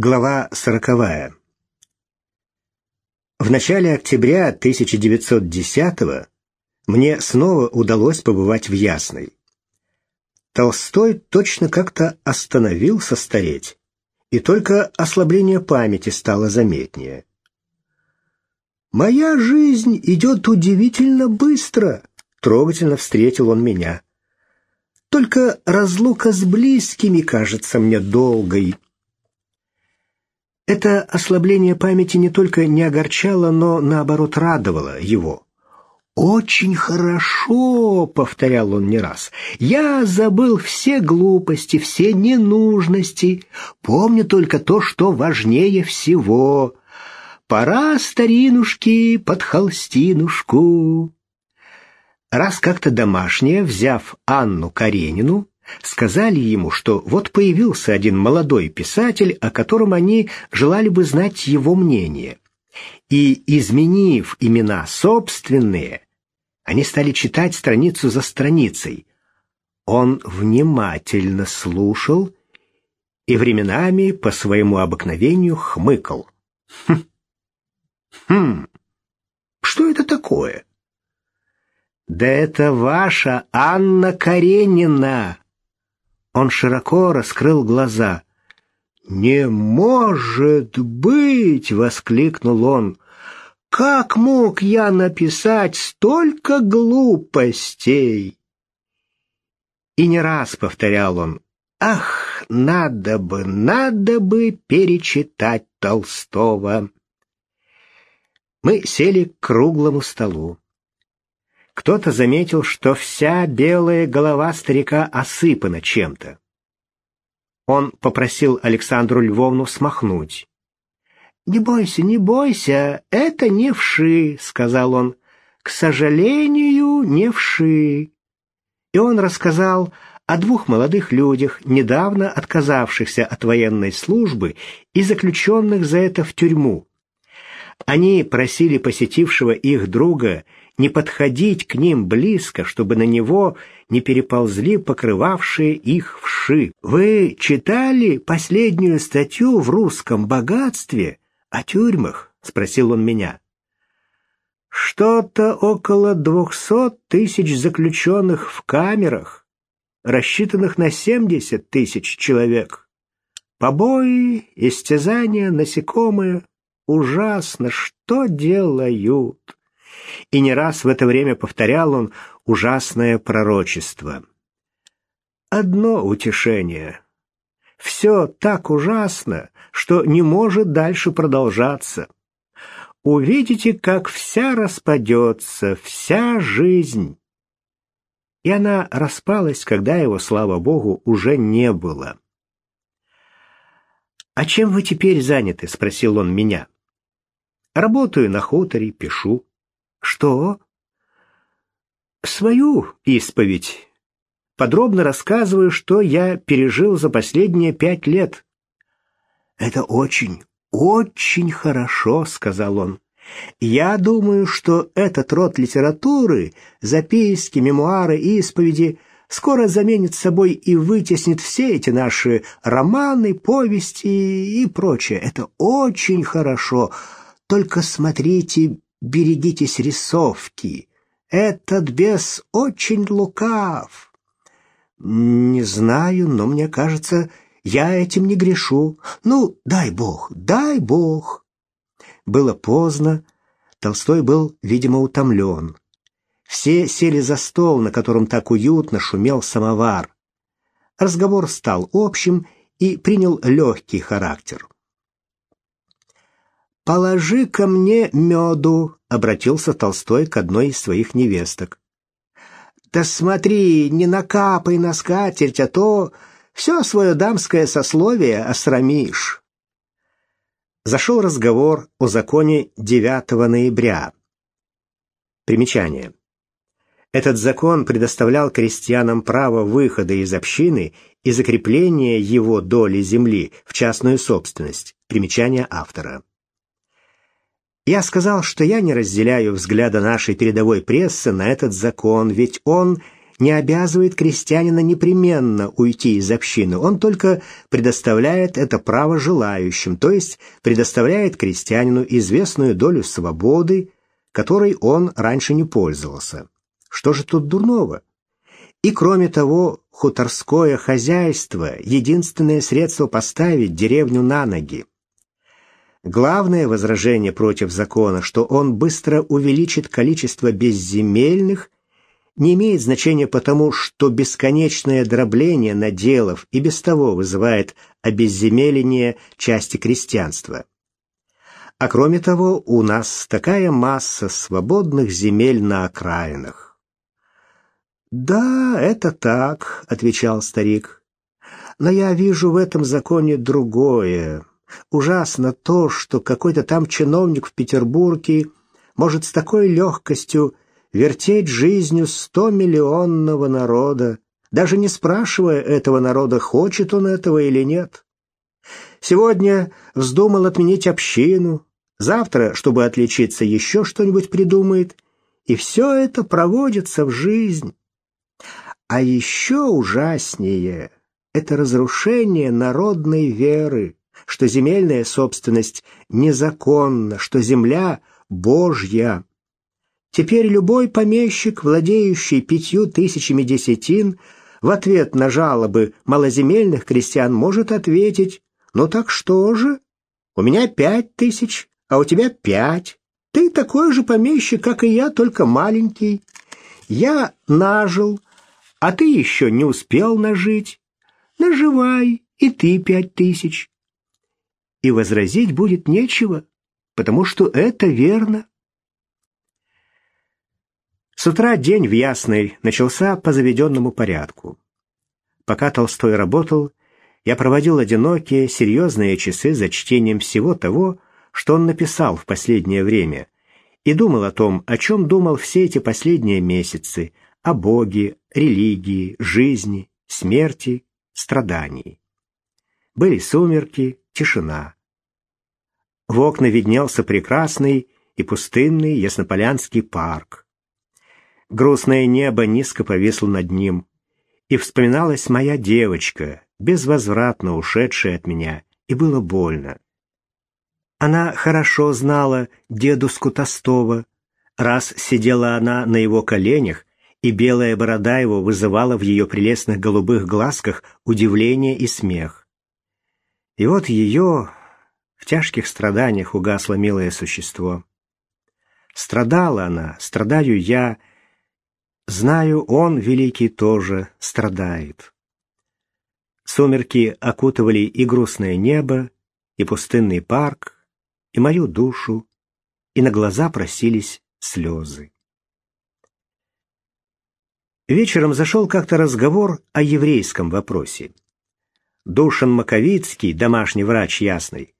Глава сороковая. В начале октября 1910 мне снова удалось побывать в Ясной. Толстой точно как-то остановился стареть, и только ослабление памяти стало заметнее. «Моя жизнь идет удивительно быстро», — трогательно встретил он меня. «Только разлука с близкими кажется мне долгой». Это ослабление памяти не только не огорчало, но, наоборот, радовало его. «Очень хорошо», — повторял он не раз, — «я забыл все глупости, все ненужности, помню только то, что важнее всего. Пора, старинушки, под холстинушку». Раз как-то домашняя, взяв Анну Каренину, сказали ему, что вот появился один молодой писатель, о котором они желали бы знать его мнение. И, изменив имена собственные, они стали читать страницу за страницей. Он внимательно слушал и временами по своему обыкновению хмыкал. Хм, хм, что это такое? Да это ваша Анна Каренина, он широко раскрыл глаза. «Не может быть!» — воскликнул он. «Как мог я написать столько глупостей?» И не раз повторял он. «Ах, надо бы, надо бы перечитать Толстого!» Мы сели к круглому столу. Кто-то заметил, что вся белая голова старика осыпана чем-то. Он попросил Александру Львовну смахнуть. «Не бойся, не бойся, это не вши», — сказал он. «К сожалению, не вши». И он рассказал о двух молодых людях, недавно отказавшихся от военной службы и заключенных за это в тюрьму. Они просили посетившего их друга не подходить к ним близко, чтобы на него не переползли покрывавшие их вши. Вы читали последнюю статью в русском богатстве о тюрьмах? спросил он меня. Что-то около двухсот тысяч заключенных в камерах, рассчитанных на семьдесят тысяч человек. Побои, истязания, насекомые. Ужасно, что делают? И не раз в это время повторял он ужасное пророчество. Одно утешение. Все так ужасно, что не может дальше продолжаться. Увидите, как вся распадется, вся жизнь. И она распалась, когда его, слава богу, уже не было. «А чем вы теперь заняты?» — спросил он меня. «Работаю на хуторе, пишу». Что? Свою исповедь. Подробно рассказываю, что я пережил за последние пять лет. Это очень, очень хорошо, сказал он. Я думаю, что этот род литературы, записки, мемуары, исповеди скоро заменит собой и вытеснит все эти наши романы, повести и прочее. Это очень хорошо. Только смотрите берегитесь рисовки. Этот бес очень лукав. Не знаю, но мне кажется, я этим не грешу. Ну, дай бог, дай бог. Было поздно. Толстой был, видимо, утомлен. Все сели за стол, на котором так уютно шумел самовар. Разговор стал общим и принял легкий характер. «Положи ко мне меду», — обратился Толстой к одной из своих невесток. «Да смотри, не накапай на скатерть, а то все свое дамское сословие осрамишь». Зашел разговор о законе 9 ноября. Примечание. Этот закон предоставлял крестьянам право выхода из общины и закрепления его доли земли в частную собственность. Примечание автора. Я сказал, что я не разделяю взгляда нашей передовой прессы на этот закон, ведь он не обязывает крестьянина непременно уйти из общины, он только предоставляет это право желающим, то есть предоставляет крестьянину известную долю свободы, которой он раньше не пользовался. Что же тут дурного? И кроме того, хуторское хозяйство – единственное средство поставить деревню на ноги. Главное возражение против закона, что он быстро увеличит количество безземельных, не имеет значения потому, что бесконечное дробление наделов и без того вызывает обезземеление части крестьянства. А кроме того, у нас такая масса свободных земель на окраинах. «Да, это так», — отвечал старик. «Но я вижу в этом законе другое. Ужасно то, что какой-то там чиновник в Петербурге может с такой легкостью вертеть жизнью стомиллионного народа, даже не спрашивая этого народа, хочет он этого или нет. Сегодня вздумал отменить общину, завтра, чтобы отличиться, еще что-нибудь придумает, и все это проводится в жизнь. А еще ужаснее — это разрушение народной веры что земельная собственность незаконна, что земля Божья. Теперь любой помещик, владеющий пятью тысячами десятин, в ответ на жалобы малоземельных крестьян может ответить, «Ну так что же? У меня пять тысяч, а у тебя пять. Ты такой же помещик, как и я, только маленький. Я нажил, а ты еще не успел нажить. Наживай, и ты пять тысяч и возразить будет нечего, потому что это верно. С утра день в Ясной начался по заведенному порядку. Пока Толстой работал, я проводил одинокие, серьезные часы за чтением всего того, что он написал в последнее время, и думал о том, о чем думал все эти последние месяцы, о Боге, религии, жизни, смерти, страдании. Были сумерки, тишина. В окна виднелся прекрасный и пустынный Яснополянский парк. Грустное небо низко повисло над ним, и вспоминалась моя девочка, безвозвратно ушедшая от меня, и было больно. Она хорошо знала дедушку Толстого. Раз сидела она на его коленях, и белая борода его вызывала в ее прелестных голубых глазках удивление и смех. И вот ее, в тяжких страданиях угасло милое существо. Страдала она, страдаю я. Знаю, он, великий, тоже страдает. Сумерки окутывали и грустное небо, и пустынный парк, и мою душу, и на глаза просились слезы. Вечером зашел как-то разговор о еврейском вопросе. Душан Маковицкий, домашний врач ясный,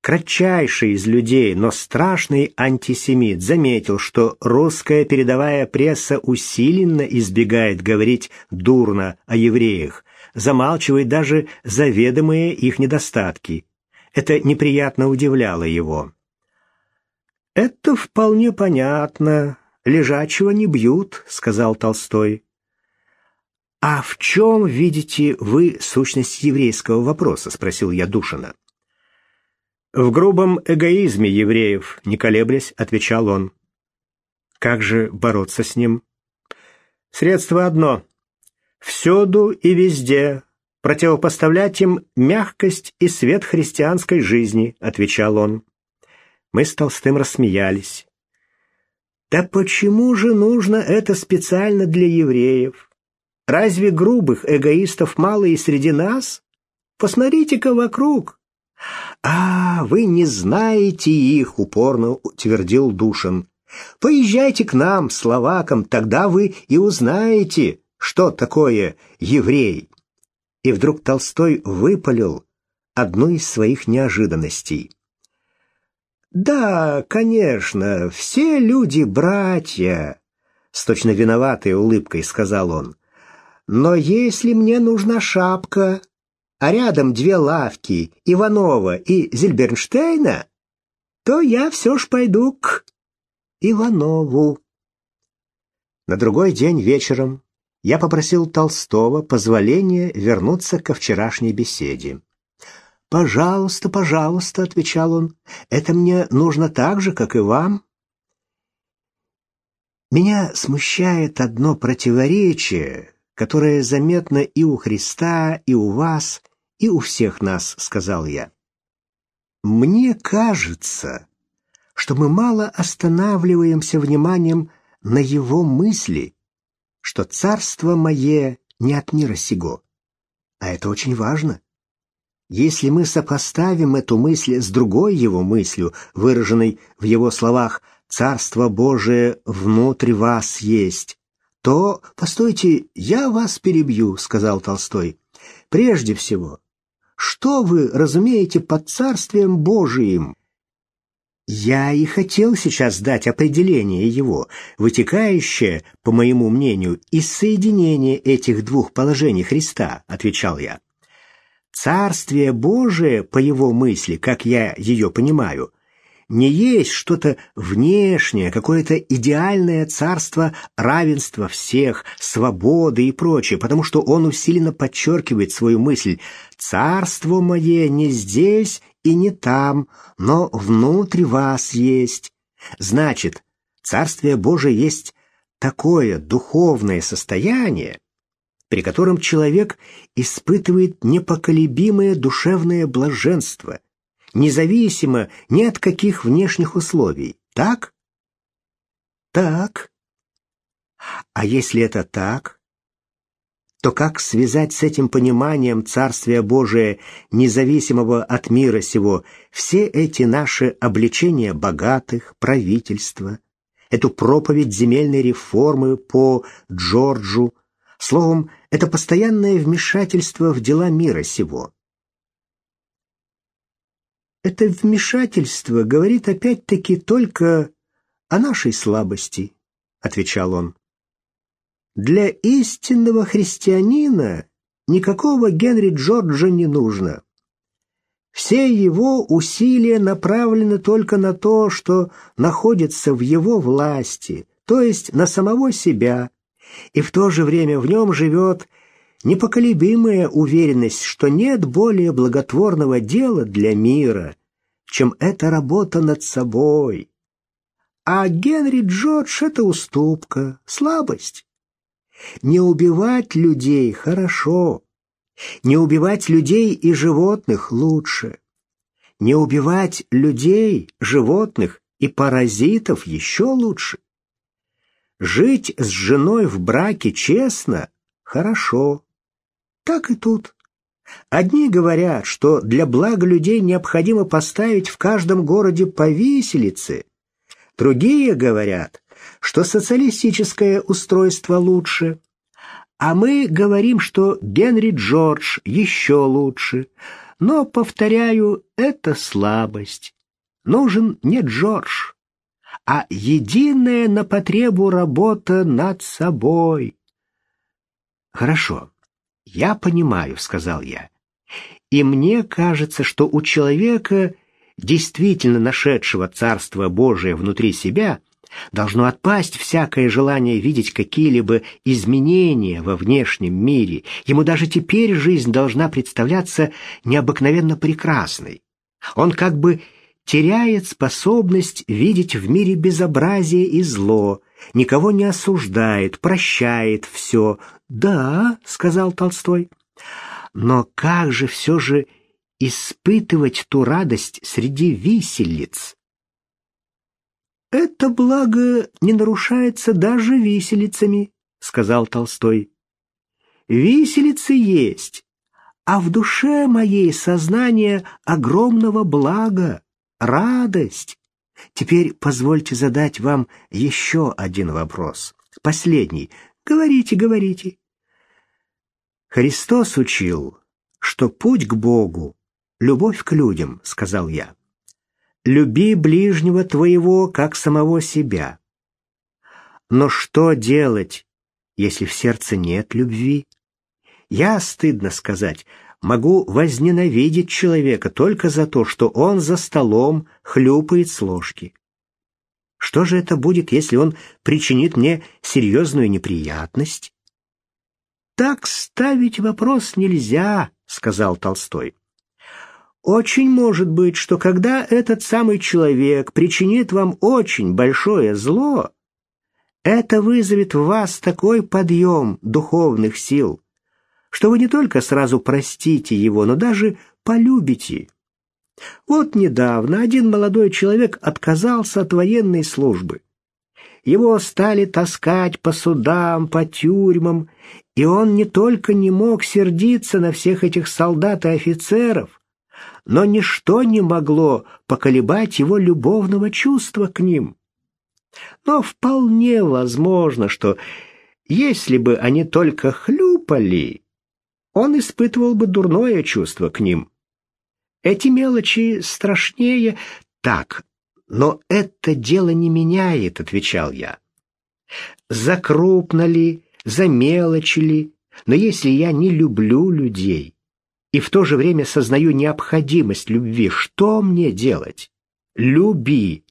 кратчайший из людей, но страшный антисемит, заметил, что русская передовая пресса усиленно избегает говорить дурно о евреях, замалчивает даже заведомые их недостатки. Это неприятно удивляло его. «Это вполне понятно. Лежачего не бьют», — сказал Толстой. «А в чем видите вы сущность еврейского вопроса?» — спросил я Душина. В грубом эгоизме евреев, не колеблясь, отвечал он. Как же бороться с ним? Средство одно. Всюду и везде противопоставлять им мягкость и свет христианской жизни, отвечал он. Мы с Толстым рассмеялись. Да почему же нужно это специально для евреев? Разве грубых эгоистов мало и среди нас? Посмотрите-ка вокруг. «А, вы не знаете их», — упорно утвердил Душин. «Поезжайте к нам, словакам, тогда вы и узнаете, что такое еврей». И вдруг Толстой выпалил одну из своих неожиданностей. «Да, конечно, все люди братья», — с точно виноватой улыбкой сказал он. «Но если мне нужна шапка, а рядом две лавки Иванова и Зильбернштейна, то я все ж пойду к Иванову. На другой день вечером я попросил Толстого позволения вернуться ко вчерашней беседе. «Пожалуйста, пожалуйста», — отвечал он, — «это мне нужно так же, как и вам». Меня смущает одно противоречие, которое заметно и у Христа, и у вас, и у всех нас, — сказал я. Мне кажется, что мы мало останавливаемся вниманием на его мысли, что царство мое не от мира сего. А это очень важно. Если мы сопоставим эту мысль с другой его мыслью, выраженной в его словах «Царство Божие внутри вас есть», то, постойте, я вас перебью, сказал Толстой. Прежде всего, что вы разумеете под Царствием Божиим? Я и хотел сейчас дать определение его, вытекающее, по моему мнению, из соединения этих двух положений Христа, отвечал я. Царствие Божие, по его мысли, как я ее понимаю, не есть что-то внешнее, какое-то идеальное царство равенства всех, свободы и прочее, потому что он усиленно подчеркивает свою мысль «Царство мое не здесь и не там, но внутри вас есть». Значит, Царствие Божие есть такое духовное состояние, при котором человек испытывает непоколебимое душевное блаженство, независимо ни от каких внешних условий. Так? Так. А если это так, то как связать с этим пониманием Царствия Божия, независимого от мира сего, все эти наши обличения богатых, правительства, эту проповедь земельной реформы по Джорджу, словом, это постоянное вмешательство в дела мира сего. Это вмешательство говорит опять-таки только о нашей слабости, отвечал он. Для истинного христианина никакого Генри Джорджа не нужно. Все его усилия направлены только на то, что находится в его власти, то есть на самого себя, и в то же время в нем живет непоколебимая уверенность, что нет более благотворного дела для мира, чем эта работа над собой. А Генри Джордж — это уступка, слабость. Не убивать людей хорошо, не убивать людей и животных лучше. Не убивать людей, животных и паразитов еще лучше. Жить с женой в браке честно – хорошо. Так и тут. Одни говорят, что для блага людей необходимо поставить в каждом городе по виселице. Другие говорят, что социалистическое устройство лучше. А мы говорим, что Генри Джордж еще лучше. Но, повторяю, это слабость. Нужен не Джордж, а единая на потребу работа над собой. Хорошо. «Я понимаю», — сказал я. «И мне кажется, что у человека, действительно нашедшего Царство Божие внутри себя, должно отпасть всякое желание видеть какие-либо изменения во внешнем мире. Ему даже теперь жизнь должна представляться необыкновенно прекрасной. Он как бы теряет способность видеть в мире безобразие и зло, никого не осуждает, прощает все. «Да», — сказал Толстой, — «но как же все же испытывать ту радость среди виселиц?» «Это благо не нарушается даже виселицами», — сказал Толстой. «Виселицы есть, а в душе моей сознание огромного блага, радость. Теперь позвольте задать вам еще один вопрос. Последний. Говорите, говорите. Христос учил, что путь к Богу — любовь к людям, сказал я. Люби ближнего твоего, как самого себя. Но что делать, если в сердце нет любви? Я, стыдно сказать, могу возненавидеть человека только за то, что он за столом хлюпает с ложки. Что же это будет, если он причинит мне серьезную неприятность? так ставить вопрос нельзя, сказал Толстой. Очень может быть, что когда этот самый человек причинит вам очень большое зло, это вызовет в вас такой подъем духовных сил, что вы не только сразу простите его, но даже полюбите. Вот недавно один молодой человек отказался от военной службы. Его стали таскать по судам, по тюрьмам, и он не только не мог сердиться на всех этих солдат и офицеров, но ничто не могло поколебать его любовного чувства к ним. Но вполне возможно, что если бы они только хлюпали, он испытывал бы дурное чувство к ним. Эти мелочи страшнее. Так, но это дело не меняет, отвечал я. За крупно ли, за ли, но если я не люблю людей и в то же время сознаю необходимость любви, что мне делать? Люби.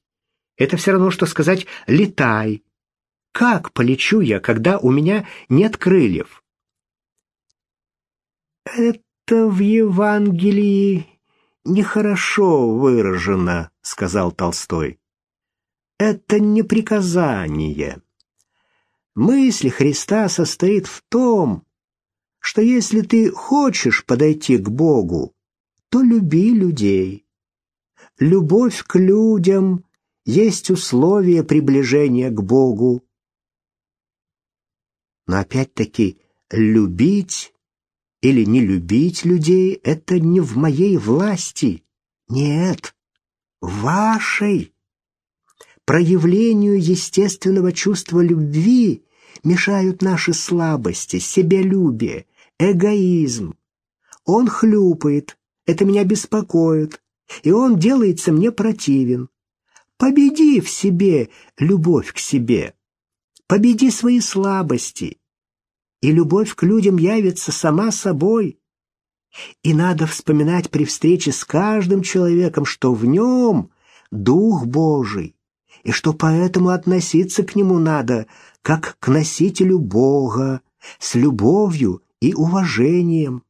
Это все равно, что сказать «летай». Как полечу я, когда у меня нет крыльев? Это в Евангелии нехорошо выражено, сказал Толстой. Это не приказание. Мысль Христа состоит в том, что если ты хочешь подойти к Богу, то люби людей. Любовь к людям есть условие приближения к Богу. Но опять-таки любить или не любить людей — это не в моей власти. Нет, вашей. Проявлению естественного чувства любви мешают наши слабости, себялюбие, эгоизм. Он хлюпает, это меня беспокоит, и он делается мне противен. Победи в себе любовь к себе. Победи свои слабости, и любовь к людям явится сама собой. И надо вспоминать при встрече с каждым человеком, что в нем Дух Божий, и что поэтому относиться к нему надо, как к носителю Бога, с любовью и уважением.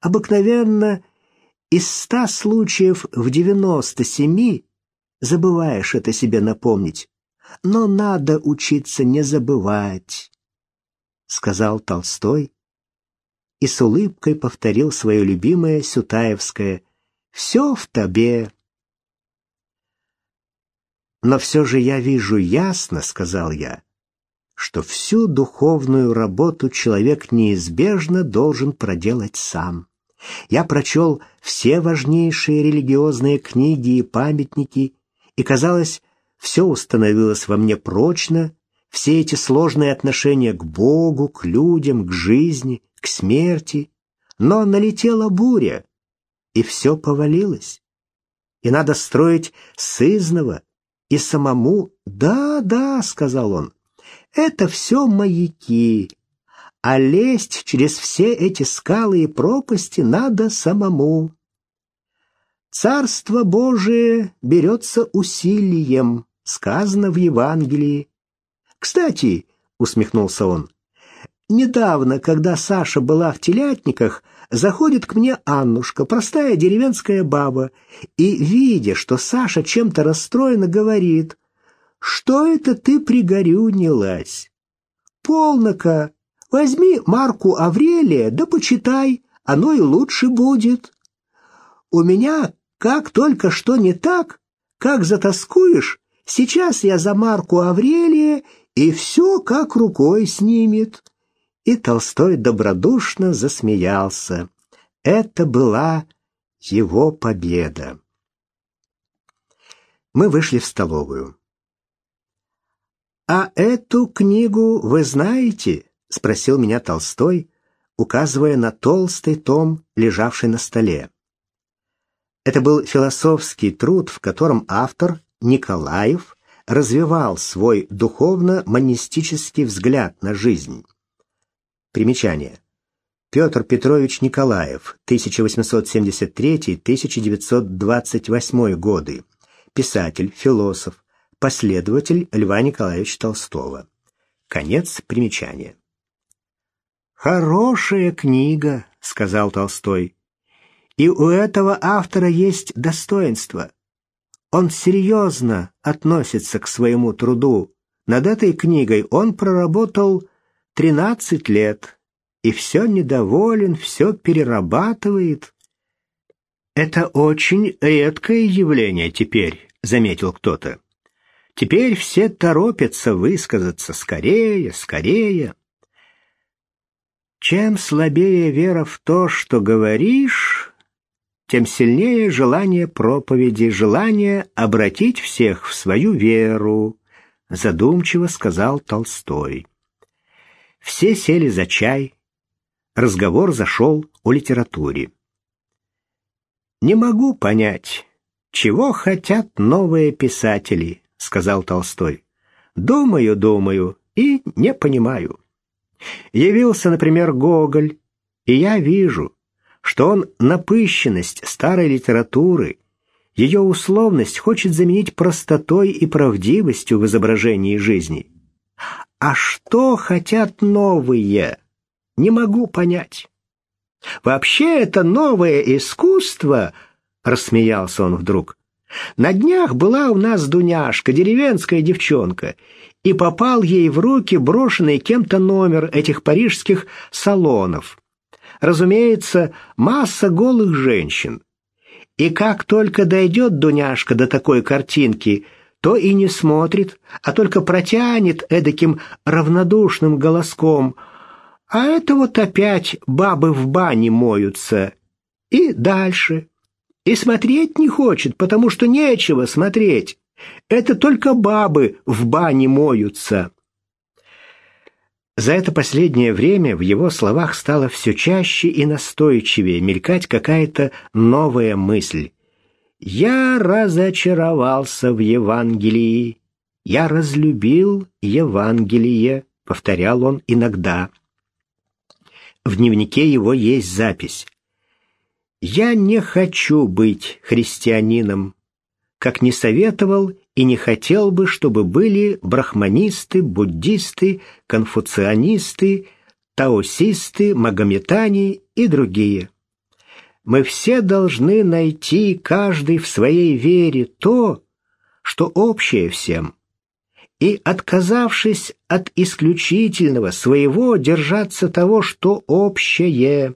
Обыкновенно из ста случаев в девяносто семи забываешь это себе напомнить, но надо учиться не забывать сказал Толстой и с улыбкой повторил свое любимое Сютаевское «Все в тебе». «Но все же я вижу ясно», — сказал я, «что всю духовную работу человек неизбежно должен проделать сам. Я прочел все важнейшие религиозные книги и памятники, и, казалось, все установилось во мне прочно все эти сложные отношения к Богу, к людям, к жизни, к смерти. Но налетела буря, и все повалилось. И надо строить сызново и самому. «Да, да», — сказал он, — «это все маяки, а лезть через все эти скалы и пропасти надо самому». Царство Божие берется усилием, сказано в Евангелии. «Кстати», — усмехнулся он, — «недавно, когда Саша была в телятниках, заходит к мне Аннушка, простая деревенская баба, и, видя, что Саша чем-то расстроена, говорит, «Что это ты пригорюнилась? Полнока, возьми Марку Аврелия, да почитай, оно и лучше будет. У меня как только что не так, как затаскуешь, сейчас я за Марку Аврелия и все как рукой снимет. И Толстой добродушно засмеялся. Это была его победа. Мы вышли в столовую. «А эту книгу вы знаете?» — спросил меня Толстой, указывая на толстый том, лежавший на столе. Это был философский труд, в котором автор, Николаев, развивал свой духовно-монистический взгляд на жизнь. Примечание. Петр Петрович Николаев, 1873-1928 годы. Писатель, философ, последователь Льва Николаевича Толстого. Конец примечания. «Хорошая книга», — сказал Толстой. «И у этого автора есть достоинство. Он серьезно относится к своему труду. Над этой книгой он проработал 13 лет и все недоволен, все перерабатывает. «Это очень редкое явление теперь», — заметил кто-то. «Теперь все торопятся высказаться скорее, скорее». Чем слабее вера в то, что говоришь, тем сильнее желание проповеди, желание обратить всех в свою веру, задумчиво сказал Толстой. Все сели за чай. Разговор зашел о литературе. «Не могу понять, чего хотят новые писатели», — сказал Толстой. «Думаю, думаю и не понимаю. Явился, например, Гоголь, и я вижу, что он напыщенность старой литературы, ее условность хочет заменить простотой и правдивостью в изображении жизни. А что хотят новые? Не могу понять. Вообще это новое искусство, рассмеялся он вдруг. На днях была у нас Дуняшка, деревенская девчонка, и попал ей в руки брошенный кем-то номер этих парижских салонов. Разумеется, масса голых женщин. И как только дойдет Дуняшка до такой картинки, то и не смотрит, а только протянет эдаким равнодушным голоском — а это вот опять бабы в бане моются. И дальше. И смотреть не хочет, потому что нечего смотреть. Это только бабы в бане моются. За это последнее время в его словах стало все чаще и настойчивее мелькать какая-то новая мысль. «Я разочаровался в Евангелии, я разлюбил Евангелие», — повторял он иногда. В дневнике его есть запись. «Я не хочу быть христианином, как не советовал и не хотел бы, чтобы были брахманисты, буддисты, конфуцианисты, таосисты, магометане и другие. Мы все должны найти каждый в своей вере то, что общее всем, и, отказавшись от исключительного своего, держаться того, что общее.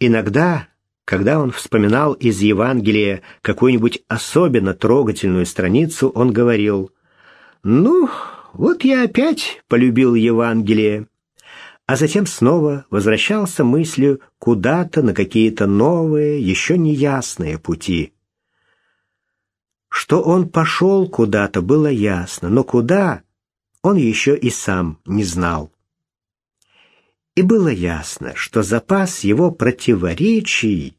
Иногда, когда он вспоминал из Евангелия какую-нибудь особенно трогательную страницу, он говорил «Ну, вот я опять полюбил Евангелие», а затем снова возвращался мыслью куда-то на какие-то новые, еще неясные пути. Что он пошел куда-то, было ясно, но куда, он еще и сам не знал. И было ясно, что запас его противоречий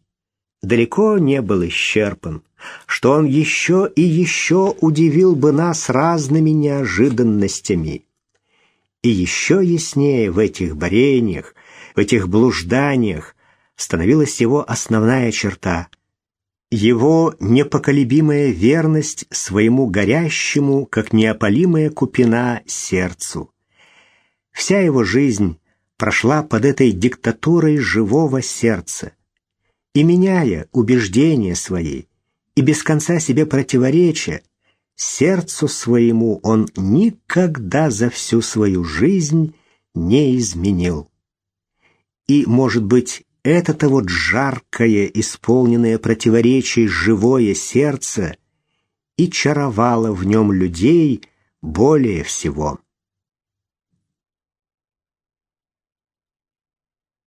далеко не был исчерпан, что он еще и еще удивил бы нас разными неожиданностями. И еще яснее в этих борениях, в этих блужданиях становилась его основная черта — его непоколебимая верность своему горящему, как неопалимая купина, сердцу. Вся его жизнь прошла под этой диктатурой живого сердца. И меняя убеждения свои, и без конца себе противоречия, сердцу своему он никогда за всю свою жизнь не изменил. И, может быть, это-то вот жаркое, исполненное противоречий живое сердце и чаровало в нем людей более всего.